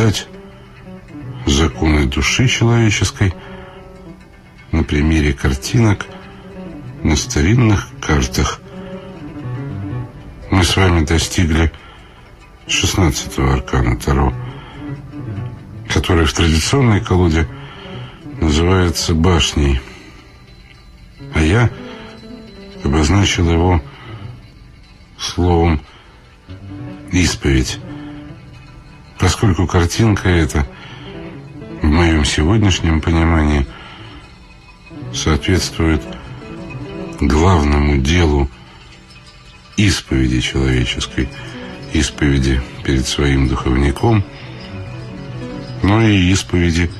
обсуждать законы души человеческой на примере картинок на старинных картах. Мы с вами достигли 16-го аркана Таро, который в традиционной колоде называется башней. А я обозначил его словом «исповедь», поскольку картинка эта в моем сегодняшнем понимании соответствует главному делу исповеди человеческой, исповеди перед своим духовником, но и исповеди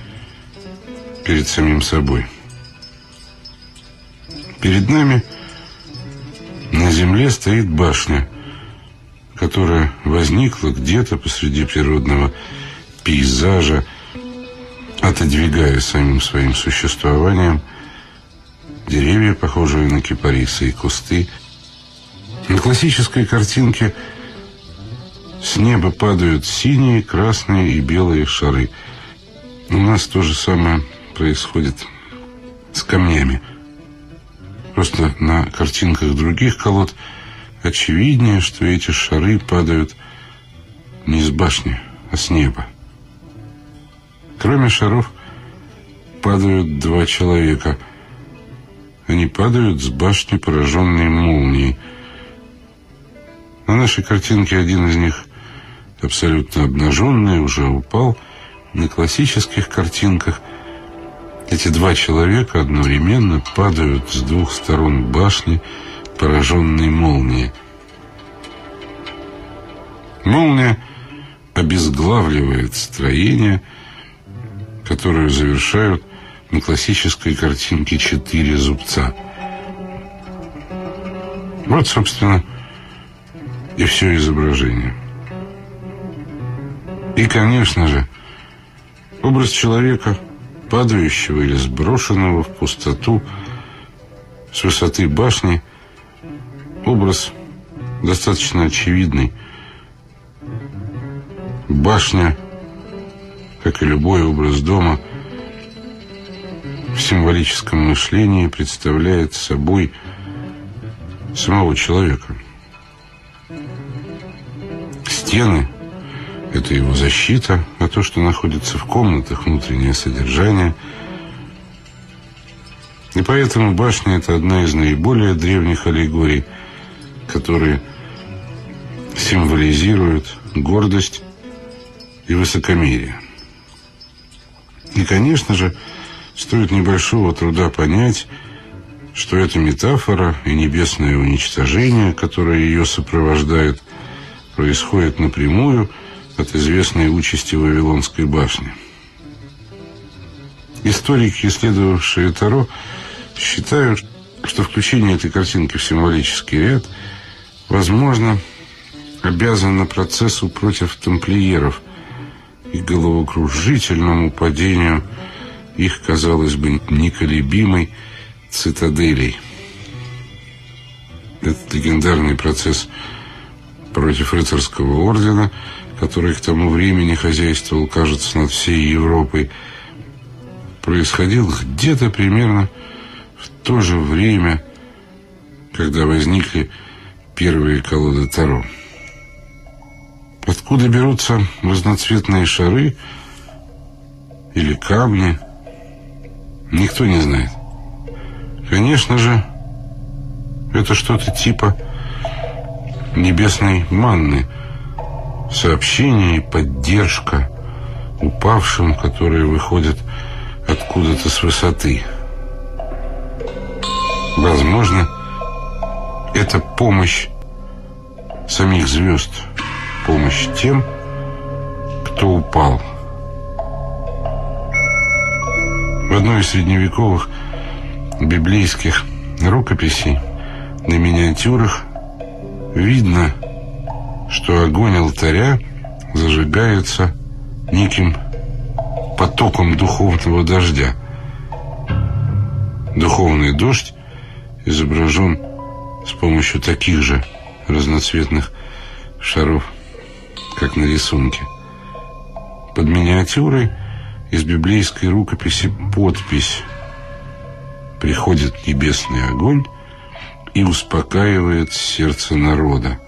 перед самим собой. Перед нами на земле стоит башня, которая возникла где-то посреди природного пейзажа, отодвигая самим своим существованием деревья, похожие на кипарисы и кусты. На классической картинке с неба падают синие, красные и белые шары. У нас то же самое происходит с камнями. Просто на картинках других колод очевиднее, что эти шары падают не с башни, а с неба. Кроме шаров падают два человека. Они падают с башни, пораженной молнией. На нашей картинке один из них абсолютно обнаженный, уже упал. На классических картинках эти два человека одновременно падают с двух сторон башни, пораженной молнией. Молния обезглавливает строение, которое завершают на классической картинке четыре зубца. Вот, собственно, и все изображение. И, конечно же, образ человека – падающего или сброшенного в пустоту с высоты башни, образ достаточно очевидный. Башня, как и любой образ дома, в символическом мышлении представляет собой самого человека. Стены – это его защита, а то, что находится в комнатах, внутреннее содержание. И поэтому башня – это одна из наиболее древних аллегорий, которые символизируют гордость и высокомерие. И, конечно же, стоит небольшого труда понять, что эта метафора и небесное уничтожение, которое ее сопровождает, происходит напрямую – от известной участи Вавилонской башни. Историки, исследовавшие Таро, считают, что включение этой картинки в символический ряд, возможно, обязано процессу против тамплиеров и головокружительному падению их, казалось бы, неколебимой цитаделей. Этот легендарный процесс против рыцарского ордена – который к тому времени хозяйствовал, кажется, над всей Европой, происходил где-то примерно в то же время, когда возникли первые колоды Таро. Откуда берутся разноцветные шары или камни, никто не знает. Конечно же, это что-то типа небесной манны – сообщение и поддержка упавшим, которые выходят откуда-то с высоты. Возможно, это помощь самих звезд, помощь тем, кто упал. В одной из средневековых библейских рукописей на миниатюрах видно, что огонь алтаря зажигается неким потоком духовного дождя. Духовный дождь изображен с помощью таких же разноцветных шаров, как на рисунке. Под миниатюрой из библейской рукописи подпись «Приходит небесный огонь и успокаивает сердце народа».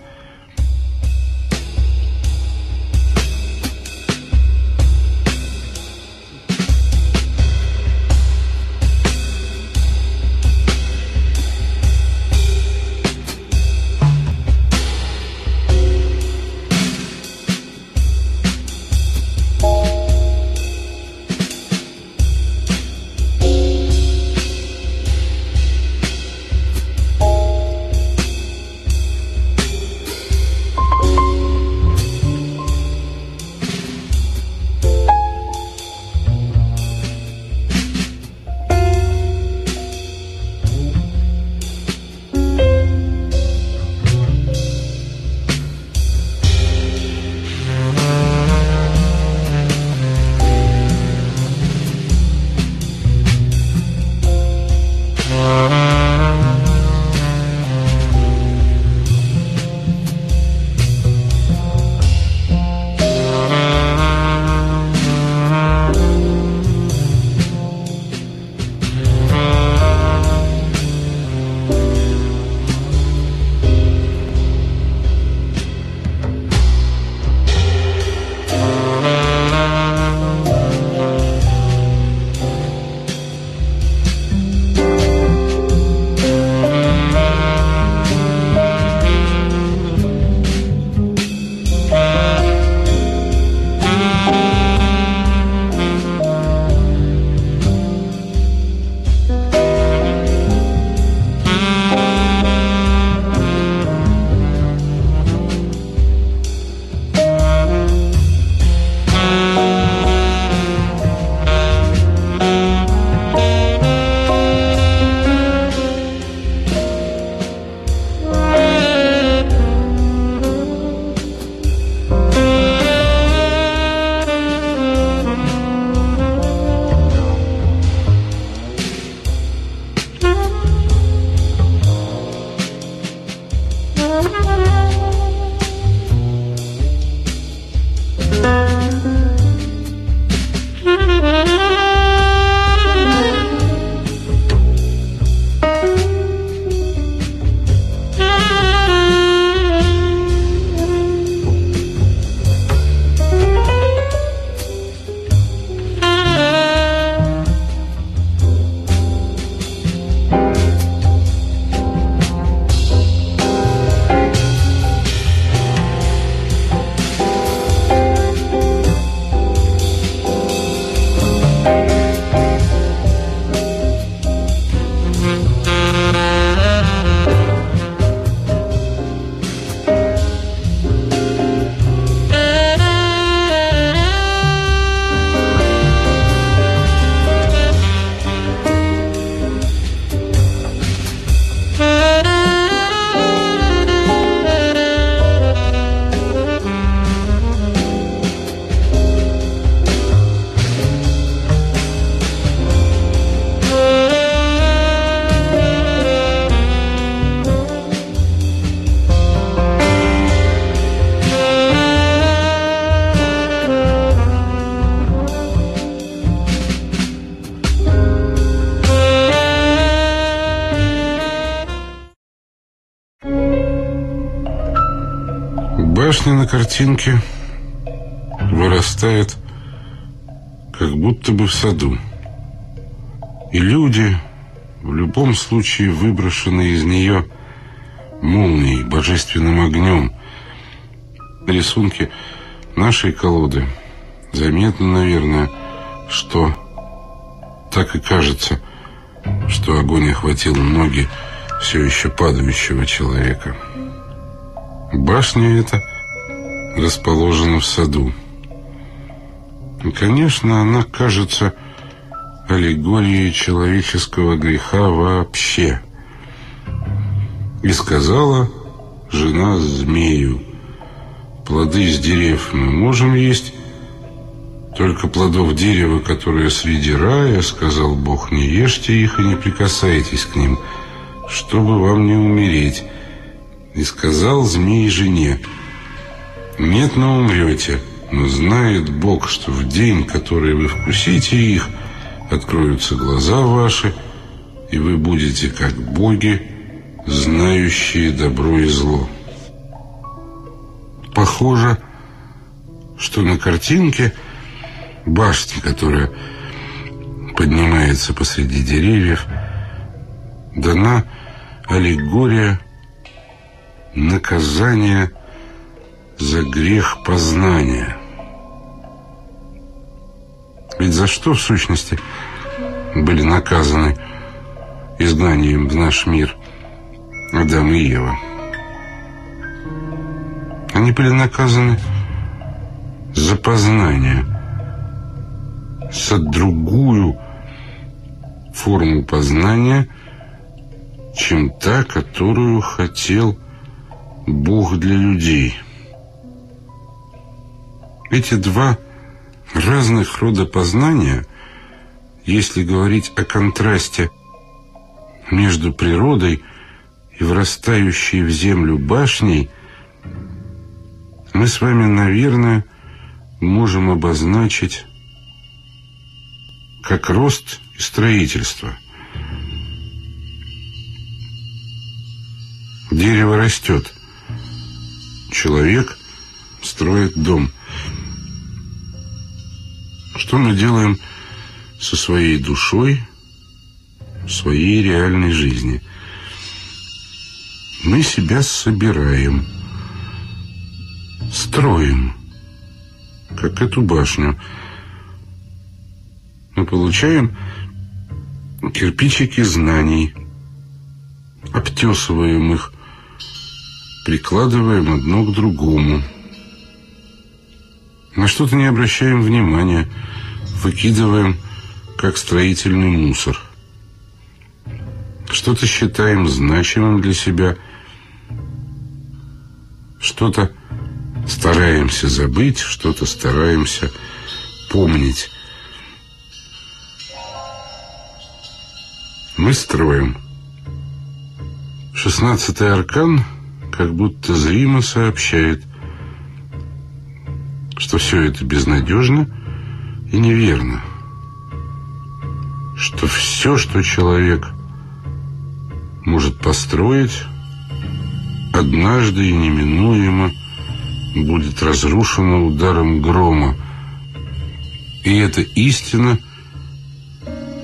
Башня на картинке вырастает как будто бы в саду. И люди, в любом случае выброшены из нее молнией, божественным огнем. На рисунке нашей колоды заметно, наверное, что так и кажется, что огонь охватил ноги все еще падающего человека. Башня эта расположена в саду. И, конечно, она кажется аллегорией человеческого греха вообще. И сказала жена змею, плоды с дерев мы можем есть, только плодов дерева, которые среди рая, сказал Бог, не ешьте их и не прикасайтесь к ним, чтобы вам не умереть. И сказал змей жене, Нет, но умрете. Но знает Бог, что в день, который вы вкусите их, откроются глаза ваши, и вы будете как боги, знающие добро и зло. Похоже, что на картинке башня, которая поднимается посреди деревьев, дана аллегория наказания за грех познания. Ведь за что, в сущности, были наказаны изгнанием в наш мир Адам и Ева? Они были наказаны за познание, за другую форму познания, чем та, которую хотел Бог для людей. Эти два разных рода познания, если говорить о контрасте между природой и врастающей в землю башней, мы с вами, наверное, можем обозначить как рост и строительство. Дерево растет. Человек строит дом. Что мы делаем со своей душой, своей реальной жизни? Мы себя собираем, строим, как эту башню. Мы получаем кирпичики знаний, обтесываем их, прикладываем одно к другому. На что-то не обращаем внимания, выкидываем, как строительный мусор. Что-то считаем значимым для себя, что-то стараемся забыть, что-то стараемся помнить. Мы строим. Шестнадцатый аркан как будто зримо сообщает, что все это безнадежно и неверно. Что все, что человек может построить, однажды и неминуемо будет разрушено ударом грома. И это истина,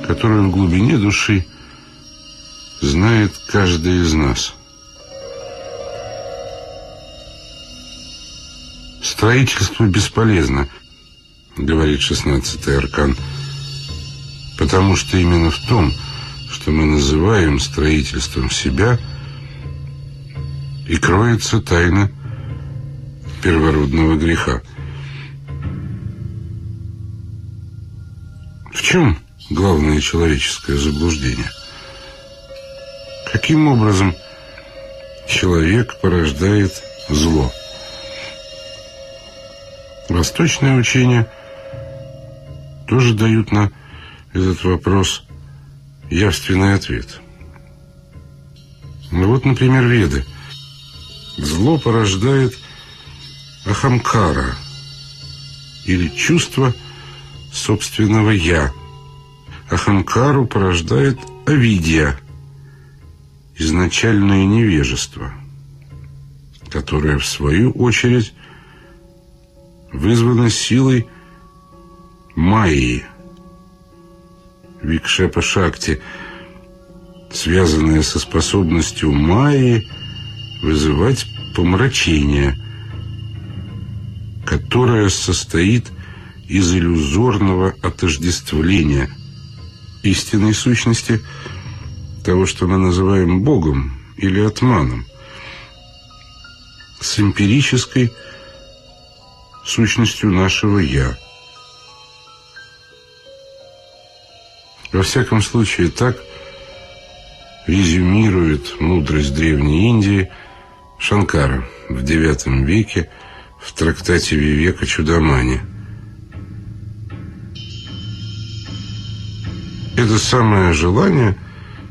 которую в глубине души знает каждый из нас. Строительство бесполезно, говорит шестнадцатый аркан, потому что именно в том, что мы называем строительством себя, и кроется тайна первородного греха. В чем главное человеческое заблуждение? Каким образом человек порождает зло? Восточные учения тоже дают на этот вопрос явственный ответ. Ну вот, например, Веды. Зло порождает ахамкара или чувство собственного «я». Ахамкару порождает авидия, изначальное невежество, которое, в свою очередь, вызвано силой Майи, Викшепа Шакти, связанная со способностью Майи вызывать помрачение – которое состоит из иллюзорного отождествления истинной сущности того, что мы называем Богом или Атманом, с эмпирической сущностью нашего «я». Во всяком случае, так резюмирует мудрость Древней Индии Шанкара в IX веке в трактате Вивека Чудамани. Это самое желание,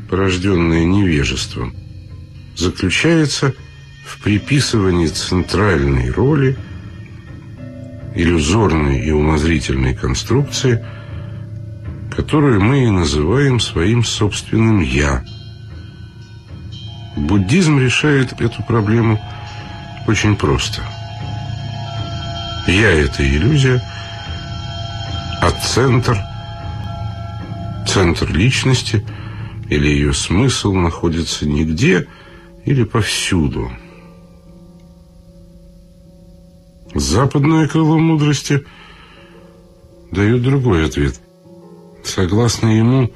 порожденное невежеством, заключается в приписывании центральной роли иллюзорной и умозрительной конструкции, которую мы и называем своим собственным «я». Буддизм решает эту проблему очень просто. «Я» — это иллюзия, а центр, центр личности или ее смысл находится нигде или повсюду – Западное крыло мудрости дает другой ответ. Согласно ему,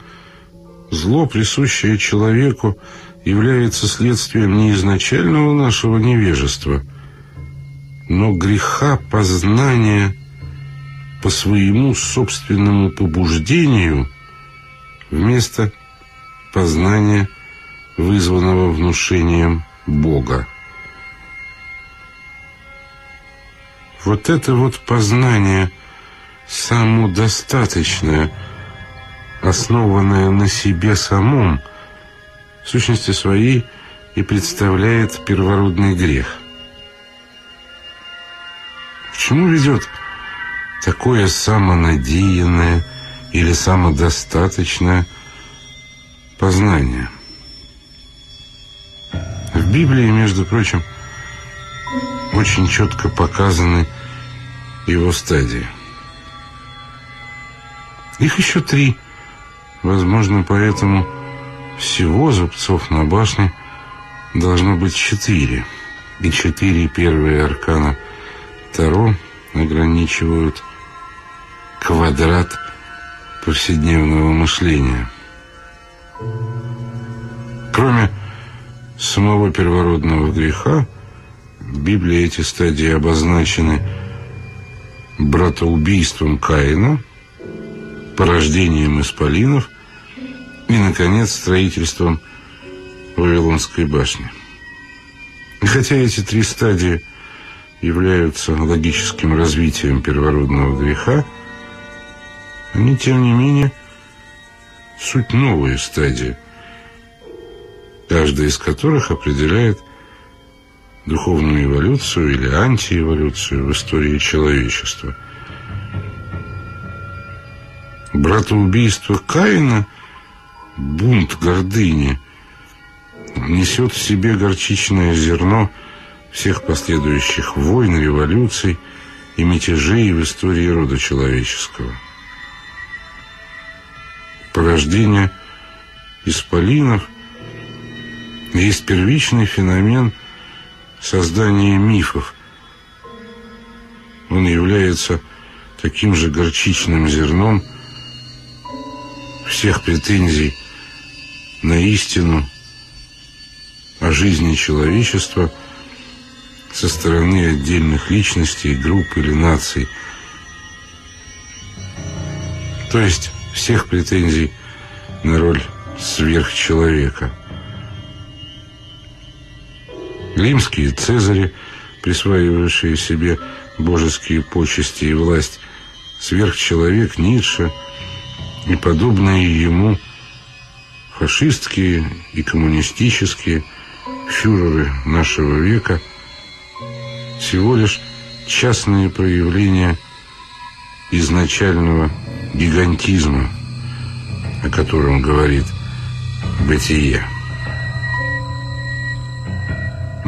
зло, присущее человеку, является следствием не изначального нашего невежества, но греха познания по своему собственному побуждению вместо познания, вызванного внушением Бога. Вот это вот познание самодостаточное, основанное на себе самом, в сущности своей и представляет первородный грех. К чему ведет такое самонадеянное или самодостаточное познание? В Библии, между прочим, очень четко показаны его стадии. Их еще три. Возможно, поэтому всего зубцов на башне должно быть четыре. И четыре первые аркана Таро ограничивают квадрат повседневного мышления. Кроме самого первородного греха, в Библии эти стадии обозначены братоубийством Каина, порождением исполинов и, наконец, строительством Вавилонской башни. И хотя эти три стадии являются логическим развитием первородного греха, они, тем не менее, суть новые стадии, каждая из которых определяет духовную эволюцию или антиэволюцию в истории человечества. Братоубийство Каина, бунт гордыни, несет в себе горчичное зерно всех последующих войн, революций и мятежей в истории рода человеческого. Порождение исполинов есть первичный феномен создания мифов. Он является таким же горчичным зерном всех претензий на истину о жизни человечества со стороны отдельных личностей, групп или наций. То есть всех претензий на роль сверхчеловека – Римские цезари, присваивавшие себе божеские почести и власть, сверхчеловек Ницше и подобные ему фашистские и коммунистические фюреры нашего века всего лишь частные проявления изначального гигантизма, о котором говорит бытие.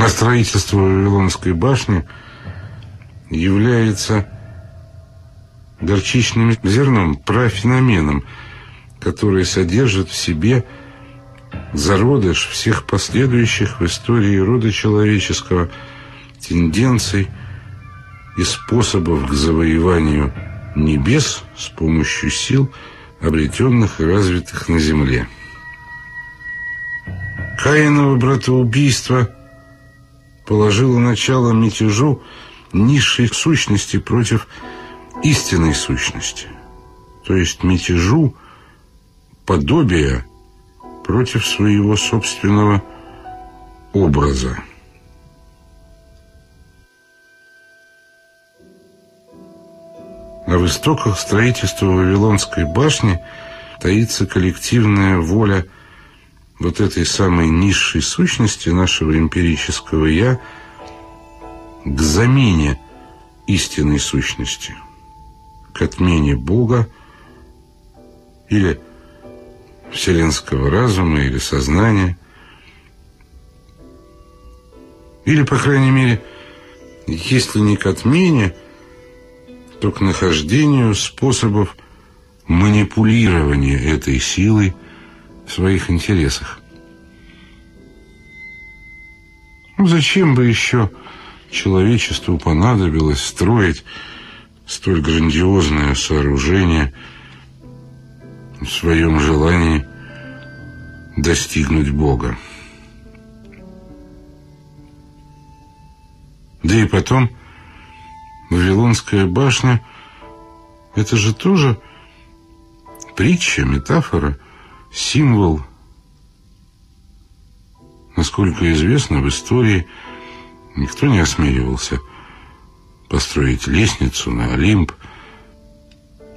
На строительство Вавилонской башни является горчичным зерном, профеноменом, который содержит в себе зародыш всех последующих в истории рода человеческого тенденций и способов к завоеванию небес с помощью сил, обретенных и развитых на земле. Каиново братоубийство – положила начало мятежу низшей сущности против истинной сущности, то есть мятежу подобия против своего собственного образа. А в истоках строительства Вавилонской башни таится коллективная воля вот этой самой низшей сущности нашего эмпирического «я» к замене истинной сущности, к отмене Бога или вселенского разума или сознания, или, по крайней мере, если не к отмене, то к нахождению способов манипулирования этой силой своих интересах. Ну, зачем бы еще человечеству понадобилось строить столь грандиозное сооружение в своем желании достигнуть Бога? Да и потом, Вавилонская башня — это же тоже притча, метафора, символ. Насколько известно, в истории никто не осмеливался построить лестницу на Олимп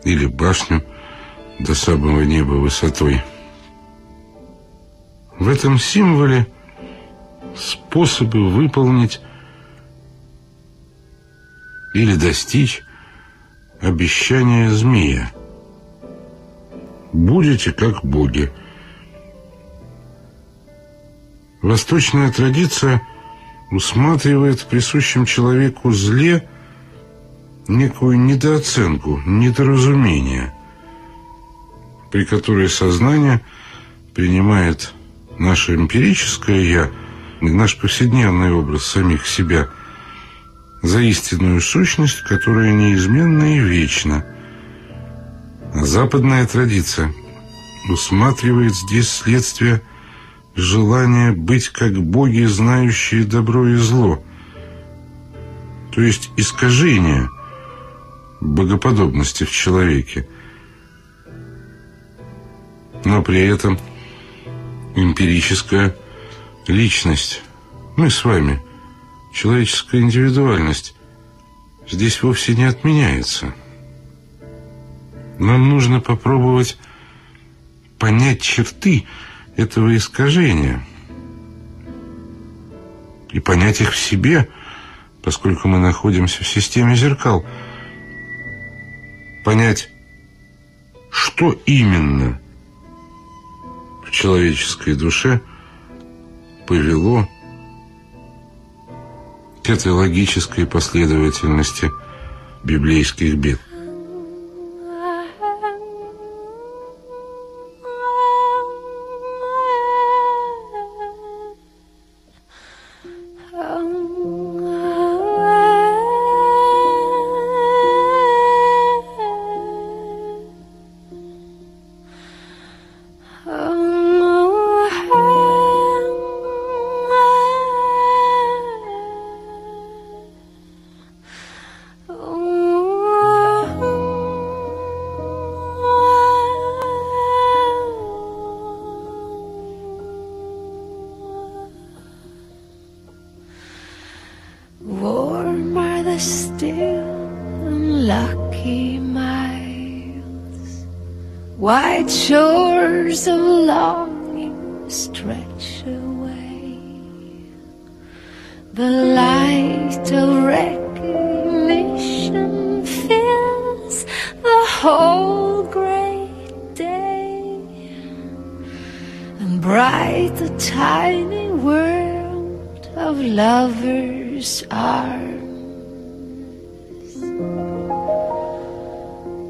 или башню до самого неба высотой. В этом символе способы выполнить или достичь обещания змея. Будете как боги. Восточная традиция усматривает в присущем человеку зле некую недооценку, недоразумение, при которой сознание принимает наше эмпирическое «я», наш повседневный образ самих себя – за истинную сущность, которая неизменна и вечна. Западная традиция усматривает здесь следствие желания быть как боги, знающие добро и зло, то есть искажение богоподобности в человеке. Но при этом эмпирическая личность, мы с вами – человеческая индивидуальность здесь вовсе не отменяется. Нам нужно попробовать понять черты этого искажения и понять их в себе, поскольку мы находимся в системе зеркал. Понять, что именно в человеческой душе повело к этой логической последовательности библейских бед. bright the tiny world of lovers' arms.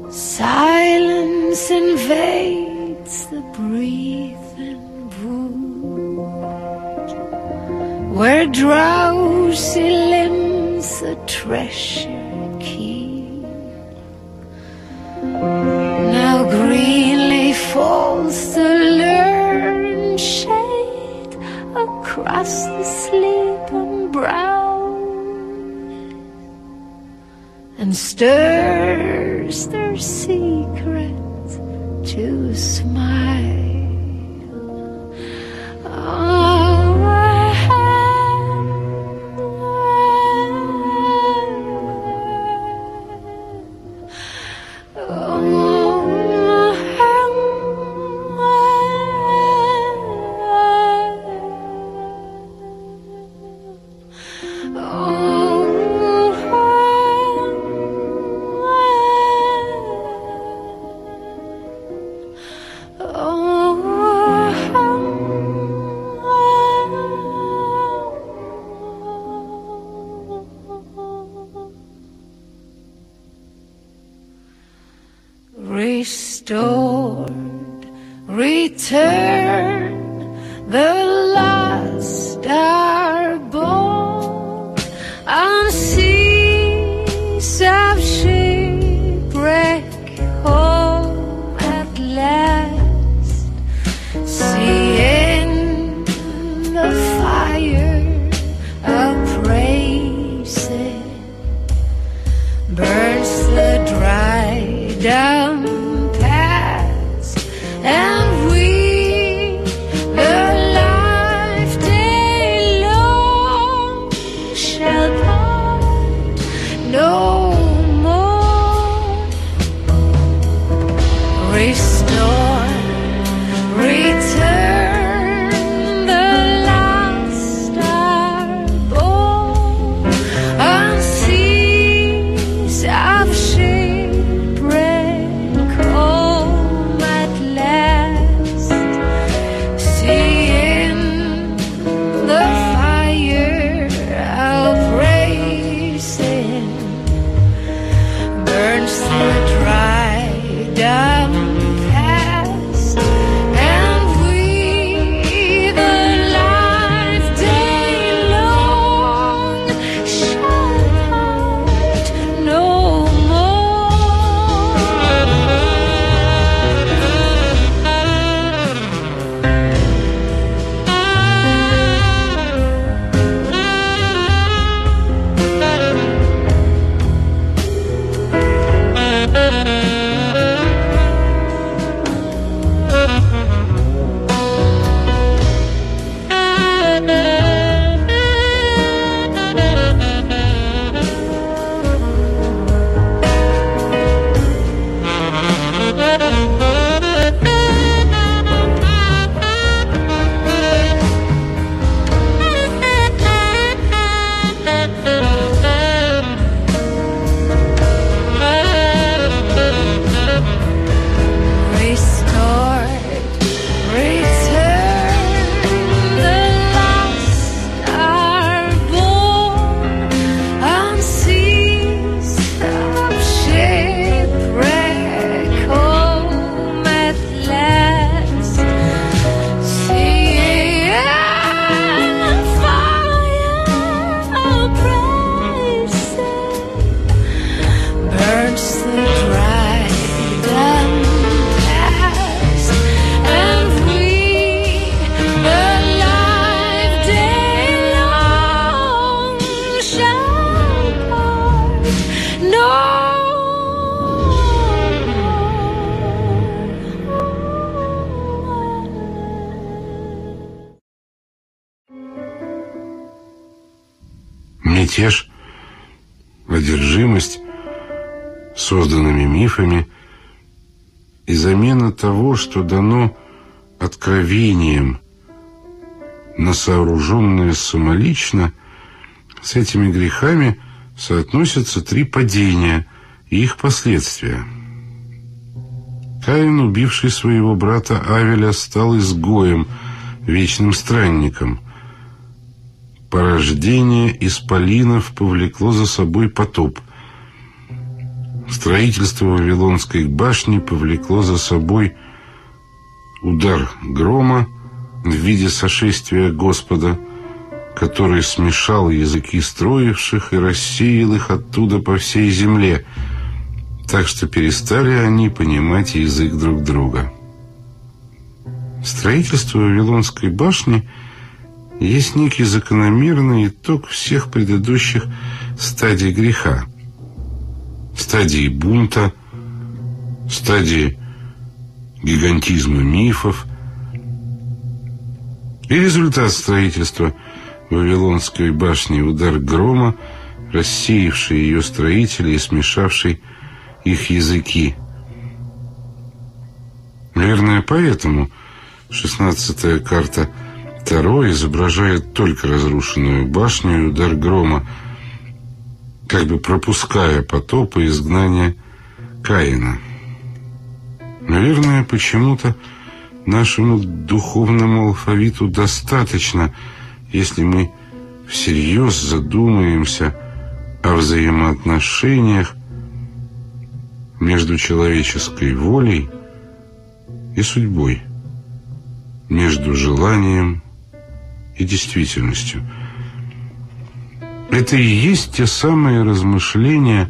Silence invades the breathing wood, where drowsy limbs a treasure keep. Now greenly falls the lure. fast the sleeping brown and stirs their secret to smile. restored, returned. Созданными мифами и замена того, что дано откровением на сооруженное самолично, с этими грехами соотносятся три падения и их последствия. Каин, убивший своего брата Авеля, стал изгоем, вечным странником. Порождение исполинов повлекло за собой потоп. Строительство Вавилонской башни повлекло за собой удар грома в виде сошествия Господа, который смешал языки строивших и рассеял их оттуда по всей земле, так что перестали они понимать язык друг друга. Строительство Вавилонской башни есть некий закономерный итог всех предыдущих стадий греха. Стадии бунта, стадии гигантизма мифов и результат строительства Вавилонской башни удар грома, рассеявший ее строителей и смешавший их языки. Наверное, поэтому шестнадцатая карта Таро изображает только разрушенную башню и удар грома, как бы пропуская потоп и изгнание Каина. Наверное, почему-то нашему духовному алфавиту достаточно, если мы всерьез задумаемся о взаимоотношениях между человеческой волей и судьбой, между желанием и действительностью. Это и есть те самые размышления,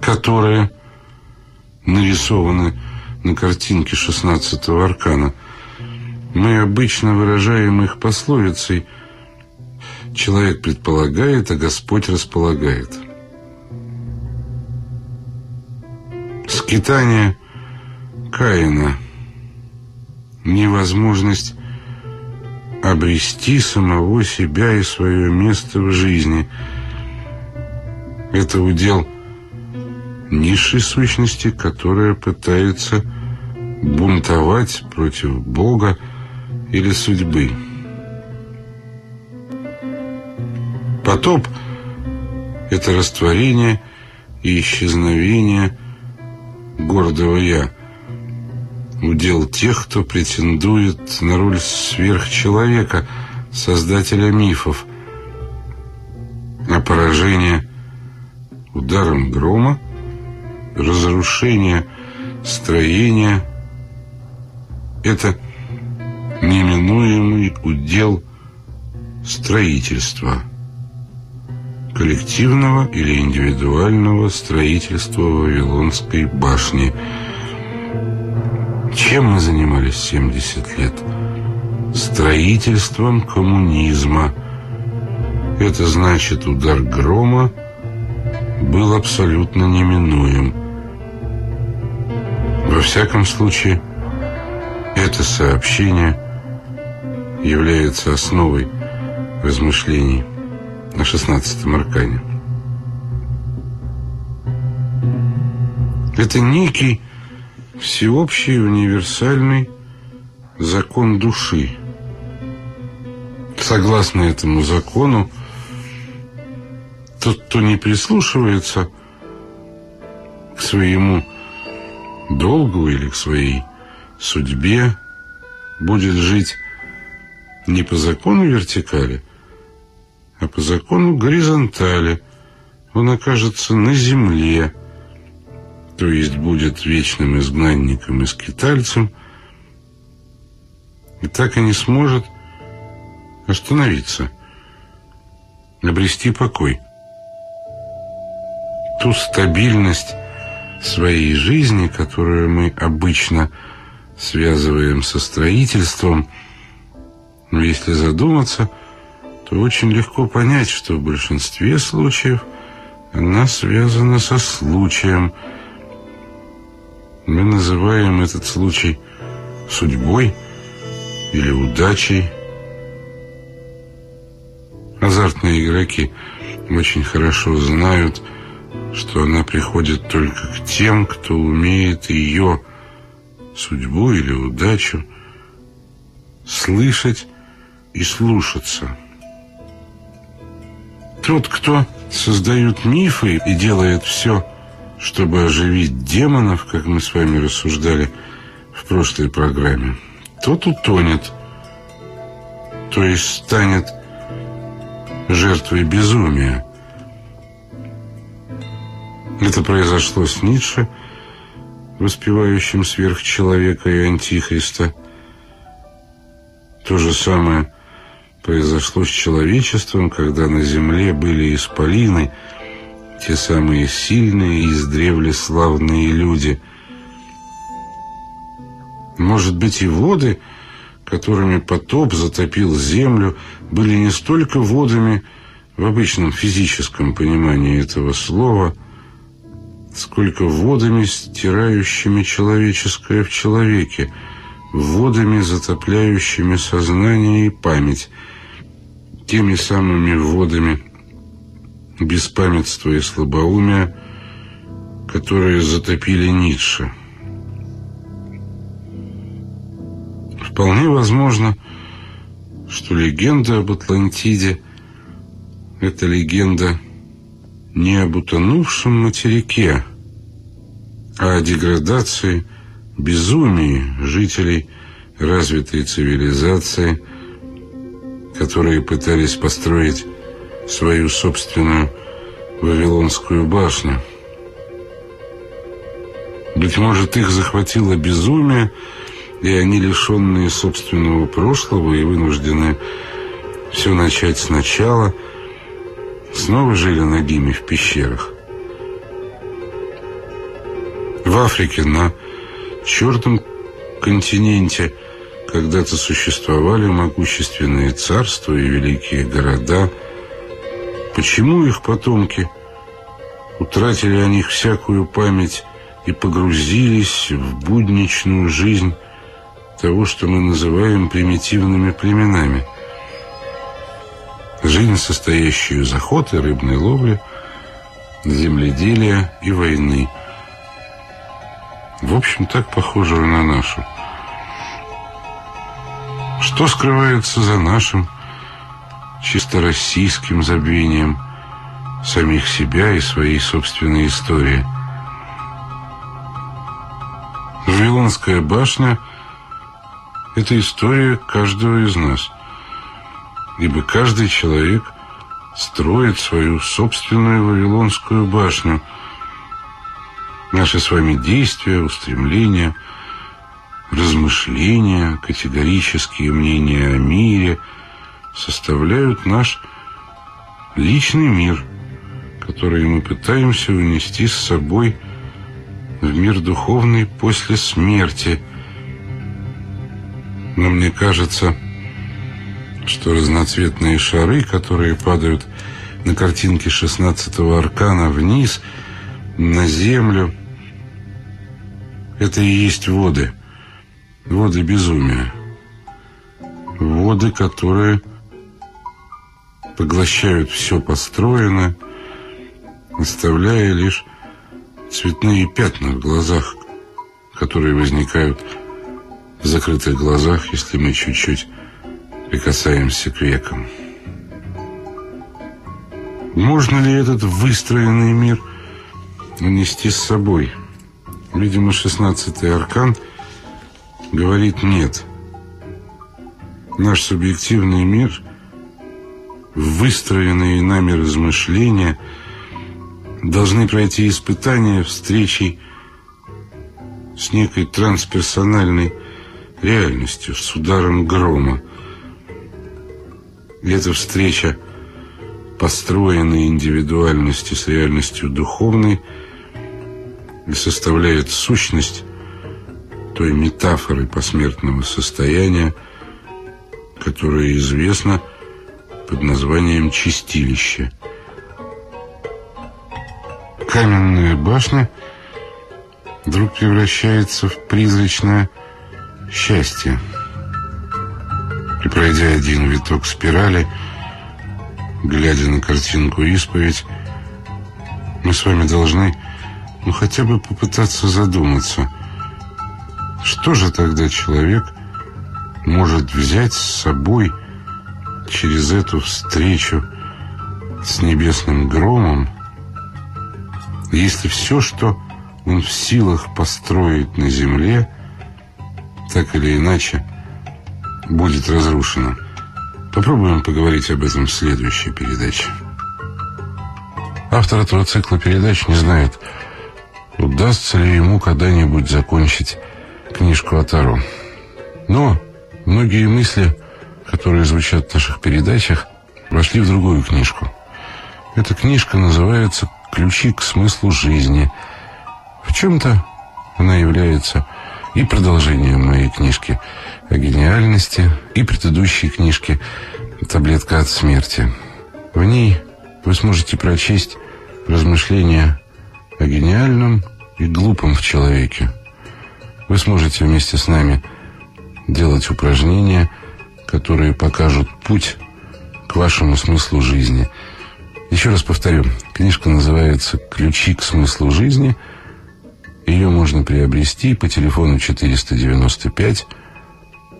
которые нарисованы на картинке шестнадцатого аркана. Мы обычно выражаем их пословицей «Человек предполагает, а Господь располагает». Скитание Каина, невозможность обрести самого себя и свое место в жизни. Это удел низшей сущности, которая пытается бунтовать против Бога или судьбы. Потоп – это растворение и исчезновение гордого «я», удел тех, кто претендует на роль сверхчеловека, создателя мифов, а поражение ударом грома, разрушение строения – это неминуемый удел строительства, коллективного или индивидуального строительства Вавилонской башни – чем мы занимались 70 лет? Строительством коммунизма. Это значит, удар грома был абсолютно неминуем. Во всяком случае, это сообщение является основой размышлений на 16-м аркане. Это некий всеобщий универсальный закон души. Согласно этому закону, тот, кто не прислушивается к своему долгу или к своей судьбе, будет жить не по закону вертикали, а по закону горизонтали. Он окажется на земле, то есть будет вечным изгнанником и скитальцем, и так и не сможет остановиться, обрести покой. Ту стабильность своей жизни, которую мы обычно связываем со строительством, но если задуматься, то очень легко понять, что в большинстве случаев она связана со случаем – мы называем этот случай судьбой или удачей. Азартные игроки очень хорошо знают, что она приходит только к тем, кто умеет ее судьбу или удачу слышать и слушаться. Тот, кто создает мифы и делает все, чтобы оживить демонов, как мы с вами рассуждали в прошлой программе, тот утонет, то есть станет жертвой безумия. Это произошло с Ницше, воспевающим сверхчеловека и антихриста. То же самое произошло с человечеством, когда на земле были исполины – те самые сильные и издревле славные люди. Может быть, и воды, которыми потоп затопил землю, были не столько водами в обычном физическом понимании этого слова, сколько водами, стирающими человеческое в человеке, водами, затопляющими сознание и память, теми самыми водами, беспамятства и слабоумия, которые затопили Ницше. Вполне возможно, что легенда об Атлантиде – это легенда не об утонувшем материке, а о деградации, безумии жителей развитой цивилизации, которые пытались построить свою собственную Вавилонскую башню. Быть может, их захватило безумие, и они, лишенные собственного прошлого и вынуждены все начать сначала, снова жили ногими в пещерах. В Африке на чертом континенте когда-то существовали могущественные царства и великие города. Почему их потомки утратили о них всякую память и погрузились в будничную жизнь того, что мы называем примитивными племенами? Жизнь, состоящую из охоты, рыбной ловли, земледелия и войны – в общем, так похожую на нашу. Что скрывается за нашим чисто российским забвением самих себя и своей собственной истории? Вавилонская башня — это история каждого из нас, ибо каждый человек строит свою собственную Вавилонскую башню — Наши с вами действия, устремления, размышления, категорические мнения о мире составляют наш личный мир, который мы пытаемся унести с собой в мир духовный после смерти. Но мне кажется, что разноцветные шары, которые падают на картинке шестнадцатого аркана вниз, на землю, это и есть воды. Воды безумия. Воды, которые поглощают все построенное, оставляя лишь цветные пятна в глазах, которые возникают в закрытых глазах, если мы чуть-чуть прикасаемся к векам. Можно ли этот выстроенный мир унести с собой – Видимо, шестнадцатый аркан говорит «нет». Наш субъективный мир, выстроенные нами размышления, должны пройти испытания встречей с некой трансперсональной реальностью, с ударом грома. И эта встреча построенной индивидуальности с реальностью духовной – и составляет сущность той метафоры посмертного состояния, которая известна под названием «чистилище». Каменная башня вдруг превращается в призрачное счастье. И пройдя один виток спирали, глядя на картинку «Исповедь», мы с вами должны ну хотя бы попытаться задуматься, что же тогда человек может взять с собой через эту встречу с небесным громом, если все, что он в силах построить на земле, так или иначе будет разрушено. Попробуем поговорить об этом в следующей передаче. Автор этого цикла передач не знает, удастся ли ему когда-нибудь закончить книжку о Таро. Но многие мысли, которые звучат в наших передачах, вошли в другую книжку. Эта книжка называется «Ключи к смыслу жизни». В чем-то она является и продолжением моей книжки о гениальности, и предыдущей книжки «Таблетка от смерти». В ней вы сможете прочесть размышления о гениальном и глупом в человеке. Вы сможете вместе с нами делать упражнения, которые покажут путь к вашему смыслу жизни. Еще раз повторю, книжка называется «Ключи к смыслу жизни». Ее можно приобрести по телефону 495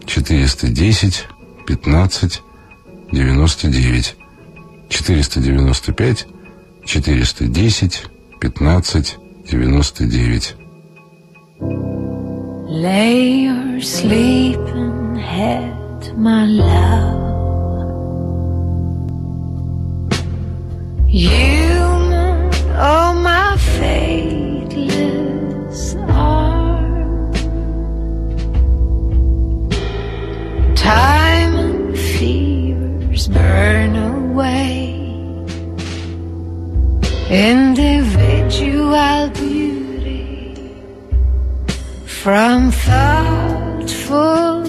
410 15 99 495 410 15 99. Lay your sleeping head, my love. You, oh my faithless arm. Time and fevers burn away. Individual beauty from thoughtful